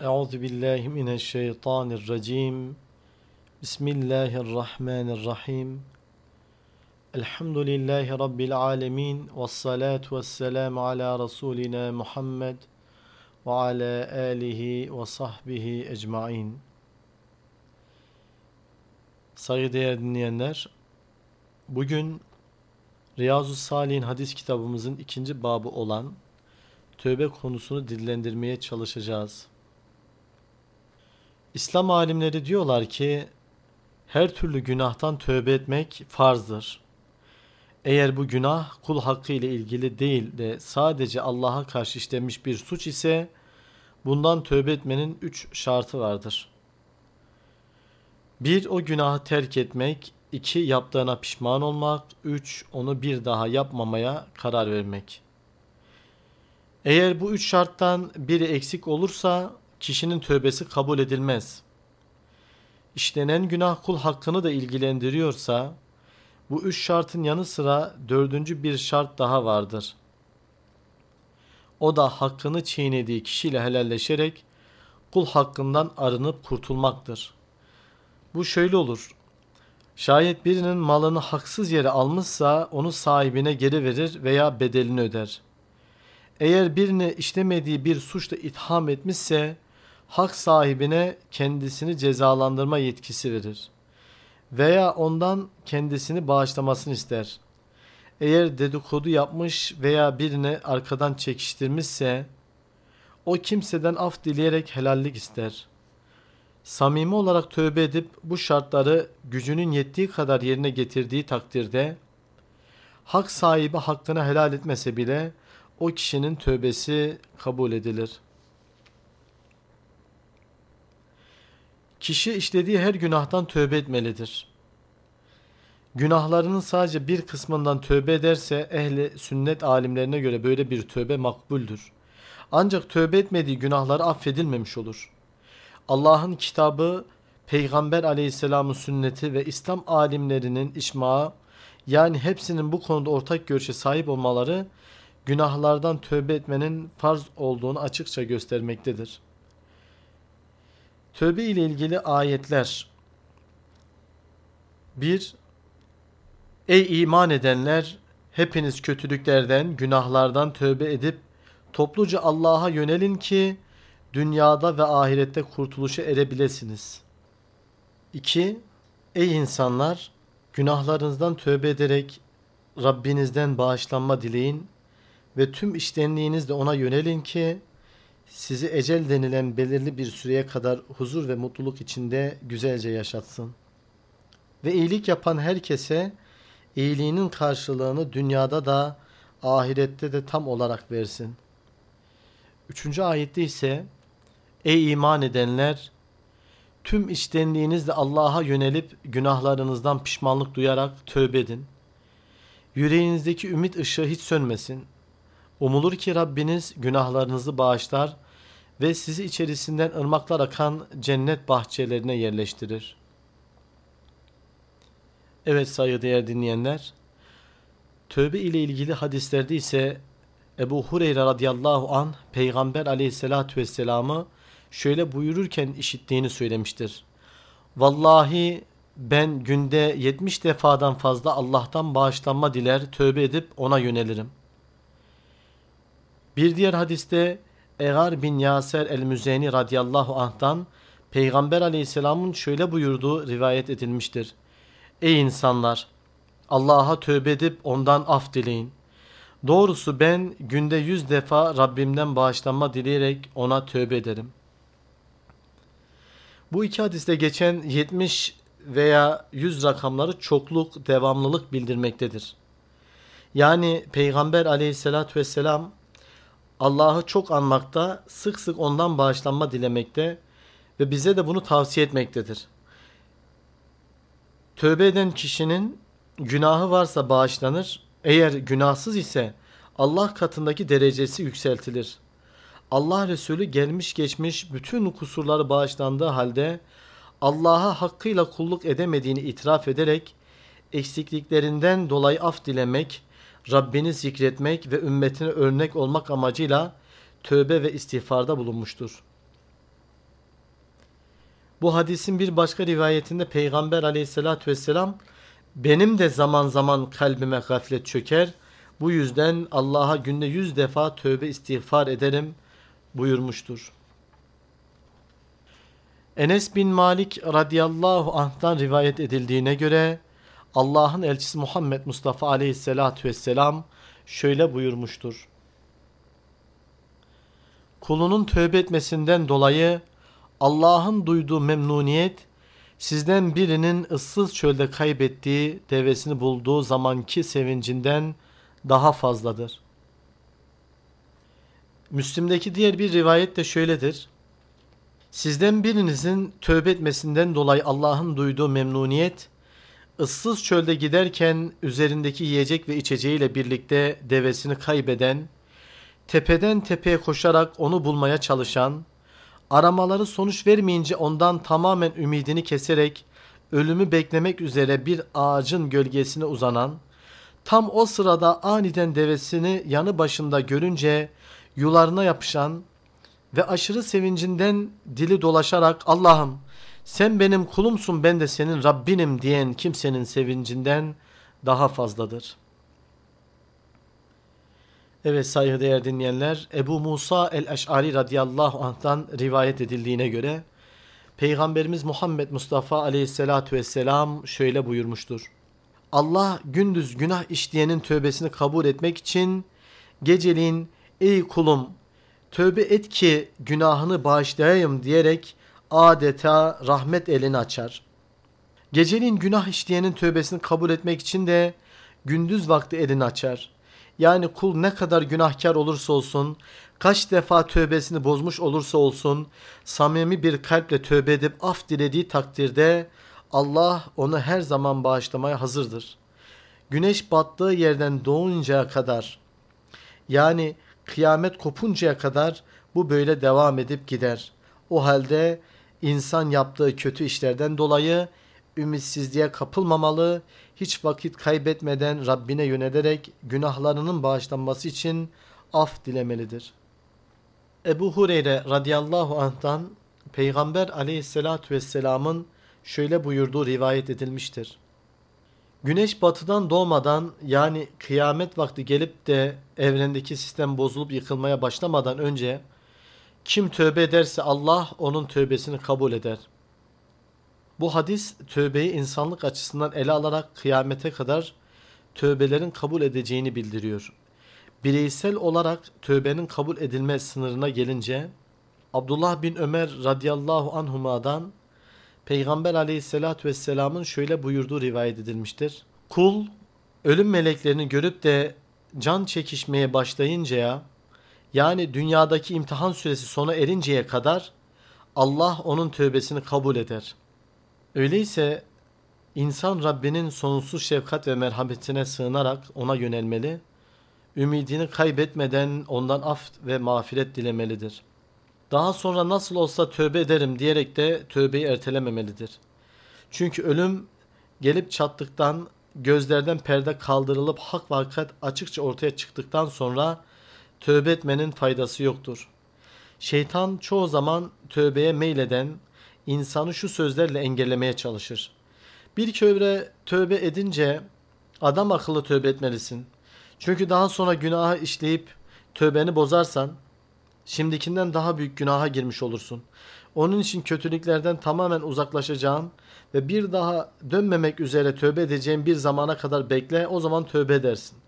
Euzu billahi mineşşeytanirracim. Bismillahirrahmanirrahim. Elhamdülillahi rabbil alamin ve salatu vesselam ala rasulina Muhammed ve ala alihi ve sahbihi ecmaîn. Saygıdeğer dinleyenler, bugün Riyazu Salih'in hadis kitabımızın ikinci babı olan tövbe konusunu dillendirmeye çalışacağız. İslam alimleri diyorlar ki her türlü günahtan tövbe etmek farzdır. Eğer bu günah kul hakkı ile ilgili değil de sadece Allah'a karşı işlenmiş bir suç ise bundan tövbe etmenin üç şartı vardır. Bir, o günahı terk etmek. iki yaptığına pişman olmak. Üç, onu bir daha yapmamaya karar vermek. Eğer bu üç şarttan biri eksik olursa kişinin tövbesi kabul edilmez. İşlenen günah kul hakkını da ilgilendiriyorsa bu üç şartın yanı sıra dördüncü bir şart daha vardır. O da hakkını çiğnediği kişiyle helalleşerek kul hakkından arınıp kurtulmaktır. Bu şöyle olur. Şayet birinin malını haksız yere almışsa onu sahibine geri verir veya bedelini öder. Eğer birini işlemediği bir suçla itham etmişse hak sahibine kendisini cezalandırma yetkisi verir. Veya ondan kendisini bağışlamasını ister. Eğer dedikodu yapmış veya birini arkadan çekiştirmişse o kimseden af dileyerek helallik ister. Samimi olarak tövbe edip bu şartları gücünün yettiği kadar yerine getirdiği takdirde hak sahibi hakkını helal etmese bile o kişinin tövbesi kabul edilir. Kişi işlediği her günahtan tövbe etmelidir. Günahlarının sadece bir kısmından tövbe ederse ehli sünnet alimlerine göre böyle bir tövbe makbuldür. Ancak tövbe etmediği günahları affedilmemiş olur. Allah'ın kitabı, Peygamber aleyhisselamın sünneti ve İslam alimlerinin içma yani hepsinin bu konuda ortak görüşe sahip olmaları günahlardan tövbe etmenin farz olduğunu açıkça göstermektedir. Tövbe ile ilgili ayetler 1. Ey iman edenler! Hepiniz kötülüklerden, günahlardan tövbe edip topluca Allah'a yönelin ki dünyada ve ahirette kurtuluşa erebilesiniz. 2. Ey insanlar! Günahlarınızdan tövbe ederek Rabbinizden bağışlanma dileyin ve tüm iştenliğinizle ona yönelin ki sizi ecel denilen belirli bir süreye kadar huzur ve mutluluk içinde güzelce yaşatsın. Ve iyilik yapan herkese iyiliğinin karşılığını dünyada da ahirette de tam olarak versin. Üçüncü ayette ise Ey iman edenler! Tüm içtenliğinizle Allah'a yönelip günahlarınızdan pişmanlık duyarak tövbe edin. Yüreğinizdeki ümit ışığı hiç sönmesin. Umulur ki Rabbiniz günahlarınızı bağışlar ve sizi içerisinden ırmaklar akan cennet bahçelerine yerleştirir. Evet saygıdeğer dinleyenler, tövbe ile ilgili hadislerde ise Ebu Hureyre radıyallahu an Peygamber aleyhissalatü vesselam'ı şöyle buyururken işittiğini söylemiştir. Vallahi ben günde 70 defadan fazla Allah'tan bağışlanma diler, tövbe edip ona yönelirim. Bir diğer hadiste Egar bin Yaser el-Müzeni radıyallahu anh'tan Peygamber aleyhisselamın şöyle buyurduğu rivayet edilmiştir. Ey insanlar! Allah'a tövbe edip ondan af dileyin. Doğrusu ben günde yüz defa Rabbimden bağışlanma dileyerek ona tövbe ederim. Bu iki hadiste geçen 70 veya 100 rakamları çokluk, devamlılık bildirmektedir. Yani Peygamber aleyhissalatü vesselam Allah'ı çok anmakta, sık sık ondan bağışlanma dilemekte ve bize de bunu tavsiye etmektedir. Tövbe eden kişinin günahı varsa bağışlanır, eğer günahsız ise Allah katındaki derecesi yükseltilir. Allah Resulü gelmiş geçmiş bütün kusurları bağışlandığı halde Allah'a hakkıyla kulluk edemediğini itiraf ederek eksikliklerinden dolayı af dilemek Rabbini zikretmek ve ümmetine örnek olmak amacıyla tövbe ve istiğfarda bulunmuştur. Bu hadisin bir başka rivayetinde Peygamber aleyhissalatü vesselam benim de zaman zaman kalbime gaflet çöker. Bu yüzden Allah'a günde yüz defa tövbe istiğfar ederim buyurmuştur. Enes bin Malik radıyallahu anh'tan rivayet edildiğine göre Allah'ın elçisi Muhammed Mustafa aleyhissalatü vesselam şöyle buyurmuştur. Kulunun tövbe etmesinden dolayı Allah'ın duyduğu memnuniyet sizden birinin ıssız çölde kaybettiği devesini bulduğu zamanki sevincinden daha fazladır. Müslim'deki diğer bir rivayet de şöyledir. Sizden birinizin tövbe etmesinden dolayı Allah'ın duyduğu memnuniyet, ıssız çölde giderken üzerindeki yiyecek ve içeceğiyle birlikte devesini kaybeden, tepeden tepeye koşarak onu bulmaya çalışan, aramaları sonuç vermeyince ondan tamamen ümidini keserek ölümü beklemek üzere bir ağacın gölgesine uzanan, tam o sırada aniden devesini yanı başında görünce yularına yapışan ve aşırı sevincinden dili dolaşarak Allah'ım sen benim kulumsun ben de senin Rabbinim diyen kimsenin sevincinden daha fazladır. Evet saygıdeğer dinleyenler Ebu Musa el-Eş'ari radıyallahu anh'tan rivayet edildiğine göre Peygamberimiz Muhammed Mustafa aleyhissalatü vesselam şöyle buyurmuştur. Allah gündüz günah işleyenin tövbesini kabul etmek için geceliğin ey kulum tövbe et ki günahını bağışlayayım diyerek adeta rahmet elini açar. Geceliğin günah işleyenin tövbesini kabul etmek için de gündüz vakti elini açar. Yani kul ne kadar günahkar olursa olsun, kaç defa tövbesini bozmuş olursa olsun, samimi bir kalple tövbe edip af dilediği takdirde Allah onu her zaman bağışlamaya hazırdır. Güneş battığı yerden doğuncaya kadar, yani kıyamet kopuncaya kadar bu böyle devam edip gider. O halde insan yaptığı kötü işlerden dolayı ümitsizliğe kapılmamalı, hiç vakit kaybetmeden Rabbine yönelerek günahlarının bağışlanması için af dilemelidir. Ebu Hureyre radıyallahu anh'tan Peygamber aleyhissalatü vesselamın şöyle buyurduğu rivayet edilmiştir. Güneş batıdan doğmadan yani kıyamet vakti gelip de evrendeki sistem bozulup yıkılmaya başlamadan önce kim tövbe ederse Allah onun tövbesini kabul eder. Bu hadis tövbeyi insanlık açısından ele alarak kıyamete kadar tövbelerin kabul edeceğini bildiriyor. Bireysel olarak tövbenin kabul edilme sınırına gelince Abdullah bin Ömer radıyallahu anhuma'dan Peygamber aleyhissalatü vesselamın şöyle buyurduğu rivayet edilmiştir. Kul ölüm meleklerini görüp de can çekişmeye başlayıncaya yani dünyadaki imtihan süresi sona erinceye kadar Allah onun tövbesini kabul eder. Öyleyse insan Rabbinin sonsuz şefkat ve merhametine sığınarak ona yönelmeli, ümidini kaybetmeden ondan af ve mağfiret dilemelidir. Daha sonra nasıl olsa tövbe ederim diyerek de tövbeyi ertelememelidir. Çünkü ölüm gelip çattıktan, gözlerden perde kaldırılıp hak vakat açıkça ortaya çıktıktan sonra tövbe etmenin faydası yoktur. Şeytan çoğu zaman tövbeye meyleden insanı şu sözlerle engellemeye çalışır. Bir köbre tövbe edince adam akıllı tövbe etmelisin. Çünkü daha sonra günahı işleyip tövbeni bozarsan şimdikinden daha büyük günaha girmiş olursun. Onun için kötülüklerden tamamen uzaklaşacağın ve bir daha dönmemek üzere tövbe edeceğin bir zamana kadar bekle o zaman tövbe edersin.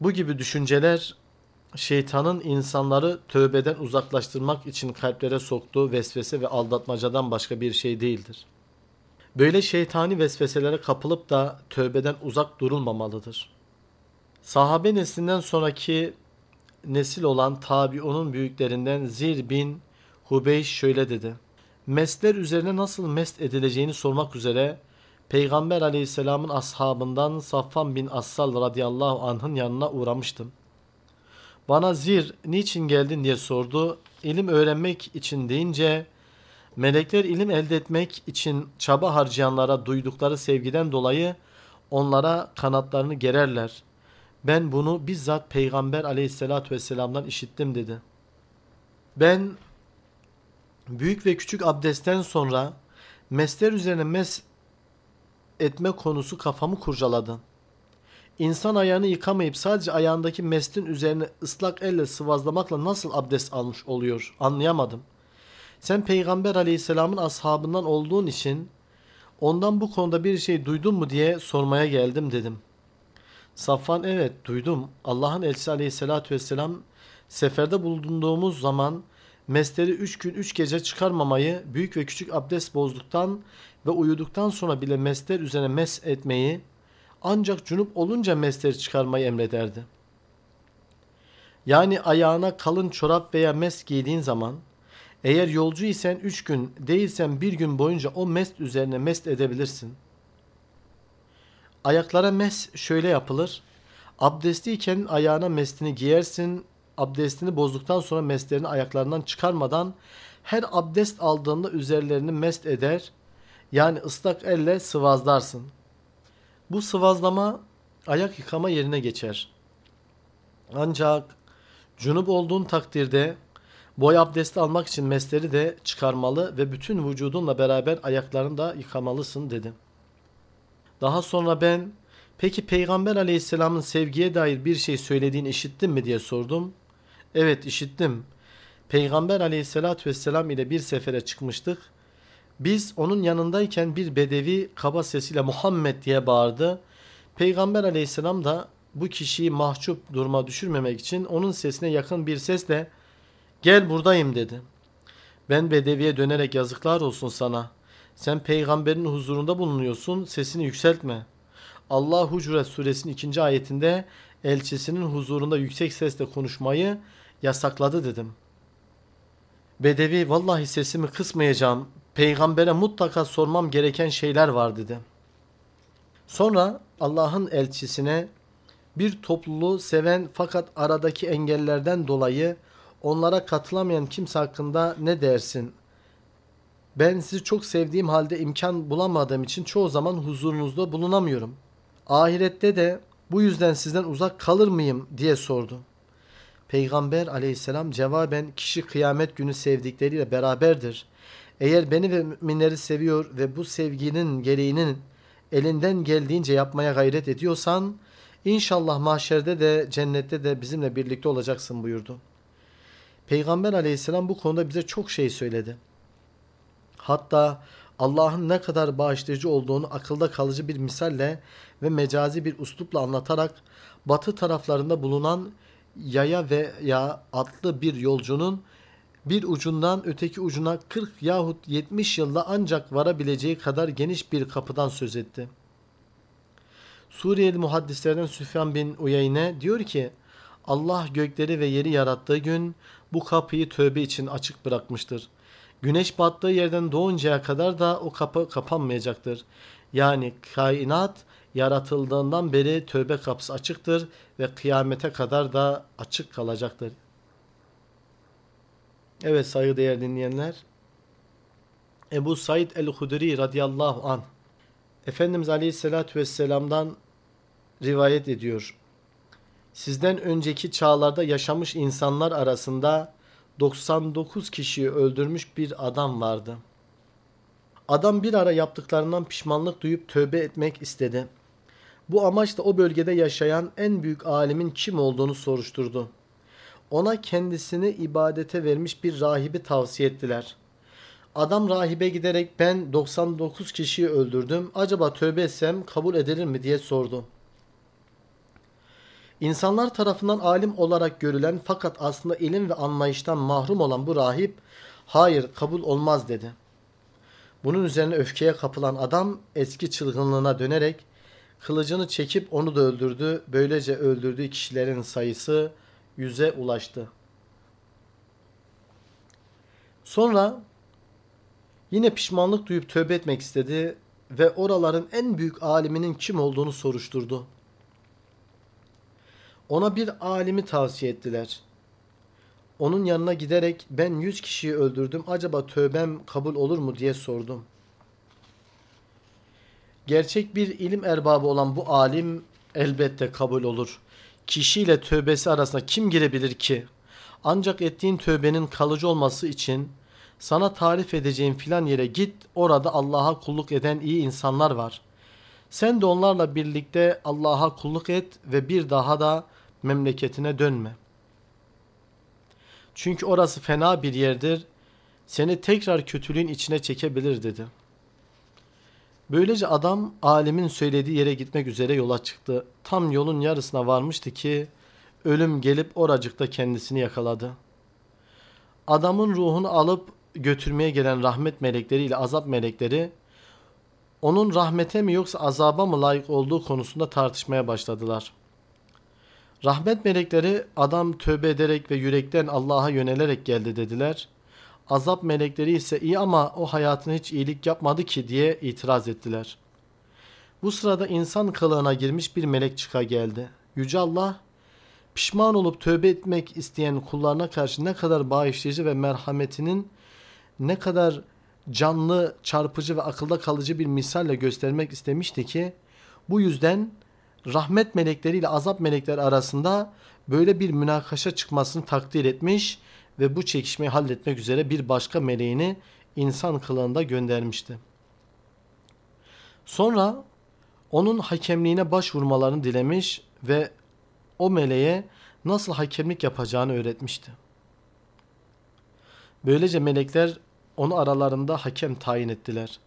Bu gibi düşünceler şeytanın insanları tövbeden uzaklaştırmak için kalplere soktuğu vesvese ve aldatmacadan başka bir şey değildir. Böyle şeytani vesveselere kapılıp da tövbeden uzak durulmamalıdır. Sahabe neslinden sonraki nesil olan tabiunun büyüklerinden Zir bin Hubeyş şöyle dedi. Mesler üzerine nasıl mest edileceğini sormak üzere Peygamber aleyhisselamın ashabından Safvan bin Assal radıyallahu anh'ın yanına uğramıştım. Bana zir niçin geldin diye sordu. İlim öğrenmek için deyince melekler ilim elde etmek için çaba harcayanlara duydukları sevgiden dolayı onlara kanatlarını gererler. Ben bunu bizzat Peygamber aleyhissalatü vesselam'dan işittim dedi. Ben büyük ve küçük abdestten sonra mesler üzerine mes etme konusu kafamı kurcaladı. İnsan ayağını yıkamayıp sadece ayağındaki mestin üzerine ıslak elle sıvazlamakla nasıl abdest almış oluyor anlayamadım. Sen Peygamber aleyhisselamın ashabından olduğun için ondan bu konuda bir şey duydun mu diye sormaya geldim dedim. Safvan evet duydum. Allah'ın elçisi aleyhissalatü vesselam seferde bulunduğumuz zaman mesleri üç gün üç gece çıkarmamayı, büyük ve küçük abdest bozduktan ve uyuduktan sonra bile mesler üzerine mes etmeyi, ancak cunup olunca mesleri çıkarmayı emrederdi. Yani ayağına kalın çorap veya mes giydiğin zaman, eğer yolcu isen üç gün, değilsen bir gün boyunca o mest üzerine mest edebilirsin. Ayaklara mes şöyle yapılır. Abdestliyken ayağına mestini giyersin, abdestini bozduktan sonra meslerini ayaklarından çıkarmadan her abdest aldığında üzerlerini mest eder, yani ıslak elle sıvazlarsın. Bu sıvazlama ayak yıkama yerine geçer. Ancak cunup olduğun takdirde boy abdesti almak için mesleri de çıkarmalı ve bütün vücudunla beraber ayaklarını da yıkamalısın dedi. Daha sonra ben peki Peygamber aleyhisselamın sevgiye dair bir şey söylediğini işittin mi diye sordum. Evet işittim. Peygamber aleyhissalatü vesselam ile bir sefere çıkmıştık. Biz onun yanındayken bir bedevi kaba sesiyle Muhammed diye bağırdı. Peygamber aleyhisselam da bu kişiyi mahcup duruma düşürmemek için onun sesine yakın bir sesle gel buradayım dedi. Ben bedeviye dönerek yazıklar olsun sana. Sen peygamberin huzurunda bulunuyorsun sesini yükseltme. Allah Hucuret suresinin ikinci ayetinde elçisinin huzurunda yüksek sesle konuşmayı yasakladı dedim. Bedevi vallahi sesimi kısmayacağım. Peygambere mutlaka sormam gereken şeyler var dedi. Sonra Allah'ın elçisine bir topluluğu seven fakat aradaki engellerden dolayı onlara katılamayan kimse hakkında ne dersin? Ben sizi çok sevdiğim halde imkan bulamadığım için çoğu zaman huzurunuzda bulunamıyorum. Ahirette de bu yüzden sizden uzak kalır mıyım diye sordu. Peygamber aleyhisselam cevaben kişi kıyamet günü sevdikleriyle beraberdir. Eğer beni ve müminleri seviyor ve bu sevginin gereğinin elinden geldiğince yapmaya gayret ediyorsan inşallah mahşerde de cennette de bizimle birlikte olacaksın buyurdu. Peygamber aleyhisselam bu konuda bize çok şey söyledi. Hatta Allah'ın ne kadar bağışlayıcı olduğunu akılda kalıcı bir misalle ve mecazi bir uslupla anlatarak batı taraflarında bulunan yaya veya atlı bir yolcunun bir ucundan öteki ucuna 40 yahut 70 yılda ancak varabileceği kadar geniş bir kapıdan söz etti. Suriyeli muhaddislerden Süfyan bin Uyeyne diyor ki Allah gökleri ve yeri yarattığı gün bu kapıyı tövbe için açık bırakmıştır. Güneş battığı yerden doğuncaya kadar da o kapı kapanmayacaktır. Yani kainat yaratıldığından beri tövbe kapısı açıktır ve kıyamete kadar da açık kalacaktır. Evet saygıdeğer dinleyenler. Ebu Said el-Hudri radıyallahu an Efendimiz Aleyhisselatü Vesselam'dan rivayet ediyor. Sizden önceki çağlarda yaşamış insanlar arasında 99 kişiyi öldürmüş bir adam vardı. Adam bir ara yaptıklarından pişmanlık duyup tövbe etmek istedi. Bu amaçla o bölgede yaşayan en büyük alimin kim olduğunu soruşturdu. Ona kendisini ibadete vermiş bir rahibi tavsiye ettiler. Adam rahibe giderek ben 99 kişiyi öldürdüm. Acaba tövbe etsem kabul edilir mi diye sordu. İnsanlar tarafından alim olarak görülen fakat aslında ilim ve anlayıştan mahrum olan bu rahip hayır kabul olmaz dedi. Bunun üzerine öfkeye kapılan adam eski çılgınlığına dönerek kılıcını çekip onu da öldürdü. Böylece öldürdüğü kişilerin sayısı yüze ulaştı. Sonra yine pişmanlık duyup tövbe etmek istedi ve oraların en büyük aliminin kim olduğunu soruşturdu. Ona bir alimi tavsiye ettiler. Onun yanına giderek ben yüz kişiyi öldürdüm acaba tövbem kabul olur mu diye sordum. Gerçek bir ilim erbabı olan bu alim elbette kabul olur. Kişiyle tövbesi arasında kim girebilir ki? Ancak ettiğin tövbenin kalıcı olması için Sana tarif edeceğim filan yere git. Orada Allah'a kulluk eden iyi insanlar var. Sen de onlarla birlikte Allah'a kulluk et ve bir daha da memleketine dönme. Çünkü orası fena bir yerdir. Seni tekrar kötülüğün içine çekebilir dedi. Böylece adam alimin söylediği yere gitmek üzere yola çıktı. Tam yolun yarısına varmıştı ki ölüm gelip oracıkta kendisini yakaladı. Adamın ruhunu alıp götürmeye gelen rahmet melekleri ile azap melekleri onun rahmete mi yoksa azaba mı layık olduğu konusunda tartışmaya başladılar. Rahmet melekleri adam tövbe ederek ve yürekten Allah'a yönelerek geldi dediler. Azap melekleri ise iyi ama o hayatına hiç iyilik yapmadı ki diye itiraz ettiler. Bu sırada insan kılığına girmiş bir melek çıka geldi. Yüce Allah pişman olup tövbe etmek isteyen kullarına karşı ne kadar bağışlayıcı ve merhametinin ne kadar canlı, çarpıcı ve akılda kalıcı bir misalle göstermek istemişti ki bu yüzden rahmet melekleri ile azap melekleri arasında böyle bir münakaşa çıkmasını takdir etmiş ve bu çekişmeyi halletmek üzere bir başka meleğini insan kılığında göndermişti. Sonra onun hakemliğine başvurmalarını dilemiş ve o meleğe nasıl hakemlik yapacağını öğretmişti. Böylece melekler onu aralarında hakem tayin ettiler.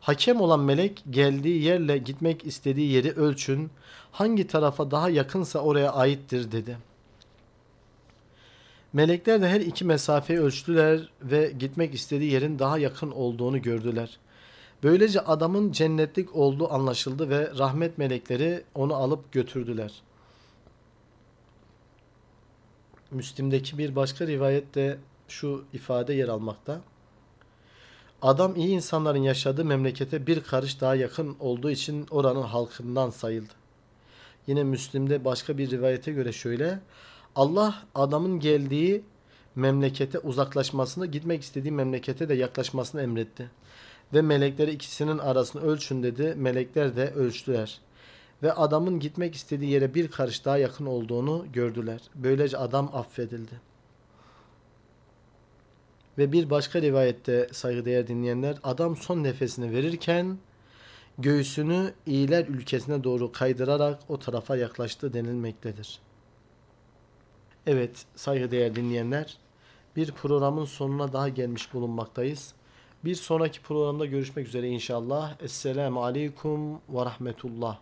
Hakem olan melek geldiği yerle gitmek istediği yeri ölçün, hangi tarafa daha yakınsa oraya aittir dedi. Melekler de her iki mesafeyi ölçtüler ve gitmek istediği yerin daha yakın olduğunu gördüler. Böylece adamın cennetlik olduğu anlaşıldı ve rahmet melekleri onu alıp götürdüler. Müslim'deki bir başka rivayette şu ifade yer almakta. Adam iyi insanların yaşadığı memlekete bir karış daha yakın olduğu için oranın halkından sayıldı. Yine Müslim'de başka bir rivayete göre şöyle. Allah adamın geldiği memlekete uzaklaşmasını, gitmek istediği memlekete de yaklaşmasını emretti. Ve melekleri ikisinin arasını ölçün dedi. Melekler de ölçtüler. Ve adamın gitmek istediği yere bir karış daha yakın olduğunu gördüler. Böylece adam affedildi. Ve bir başka rivayette saygıdeğer dinleyenler adam son nefesini verirken göğsünü iyiler ülkesine doğru kaydırarak o tarafa yaklaştı denilmektedir. Evet saygıdeğer dinleyenler bir programın sonuna daha gelmiş bulunmaktayız. Bir sonraki programda görüşmek üzere inşallah. Esselamu Aleyküm ve Rahmetullah.